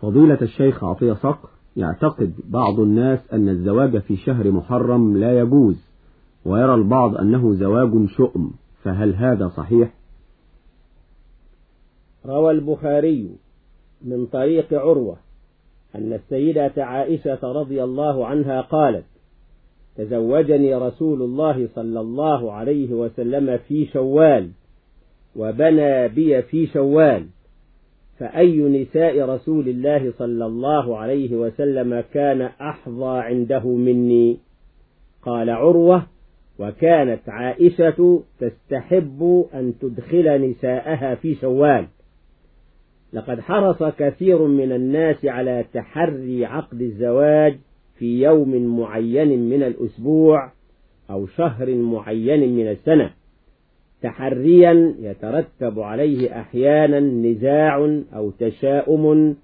فضيلة الشيخ عطية صقر يعتقد بعض الناس أن الزواج في شهر محرم لا يجوز ويرى البعض أنه زواج شؤم فهل هذا صحيح؟ روى البخاري من طريق عروة أن السيدة عائشة رضي الله عنها قالت تزوجني رسول الله صلى الله عليه وسلم في شوال وبنى بي في شوال فأي نساء رسول الله صلى الله عليه وسلم كان أحظى عنده مني؟ قال عروة وكانت عائشة تستحب أن تدخل نساءها في شوال. لقد حرص كثير من الناس على تحري عقد الزواج في يوم معين من الأسبوع أو شهر معين من السنة. تحريا يترتب عليه أحيانا نزاع أو تشاؤم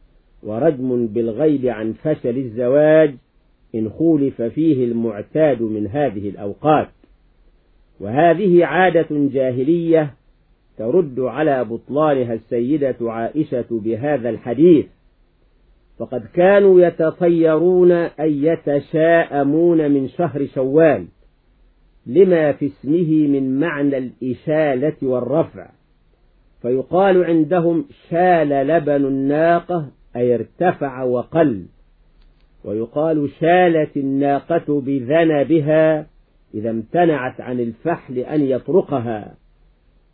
ورجم بالغيب عن فشل الزواج إن خولف فيه المعتاد من هذه الأوقات. وهذه عادة جاهلية ترد على بطلانها السيدة عائشة بهذا الحديث. فقد كانوا يتطيرون أن يتشاءمون من شهر شوال. لما في اسمه من معنى الإشالة والرفع. فيقال عندهم شال لبن الناقة أي ارتفع وقل. ويقال شالت الناقة بذنبها إذا امتنعت عن الفحل أن يطرقها.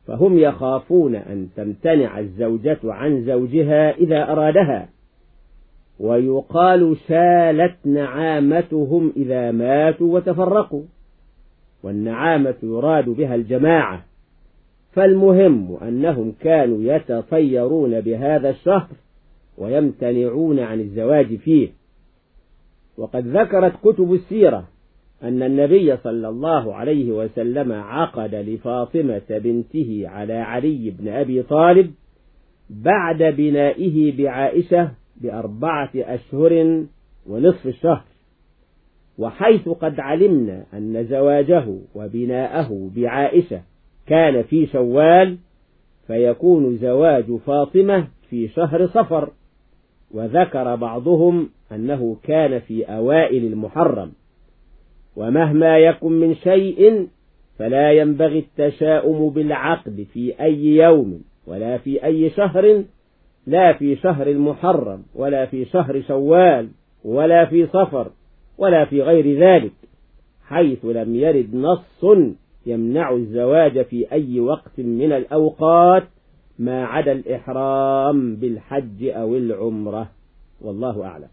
فهم يخافون أن تمتنع الزوجة عن زوجها إذا أرادها. ويقال شالت نعامتهم إذا ماتوا وتفرقوا. والنعامة يراد بها الجماعة. فالمهم أنهم كانوا يتطيرون بهذا الشهر ويمتنعون عن الزواج فيه. وقد ذكرت كتب السيرة أن النبي صلى الله عليه وسلم عقد لفاطمة بنته على علي بن أبي طالب بعد بنائه بعائشة بأربعة أشهر ونصف الشهر. وحيث قد علمنا أن زواجه وبناءه بعائشة كان في شوال فيكون زواج فاطمة في شهر صفر. وذكر بعضهم أنه كان في أوائل المحرم. ومهما يكن من شيء فلا ينبغي التشاؤم بالعقد في أي يوم ولا في أي شهر لا في شهر المحرم ولا في شهر شوال ولا في صفر. ولا في غير ذلك حيث لم يرد نص يمنع الزواج في أي وقت من الأوقات ما عدا الإحرام بالحج أو العمرة. والله أعلم.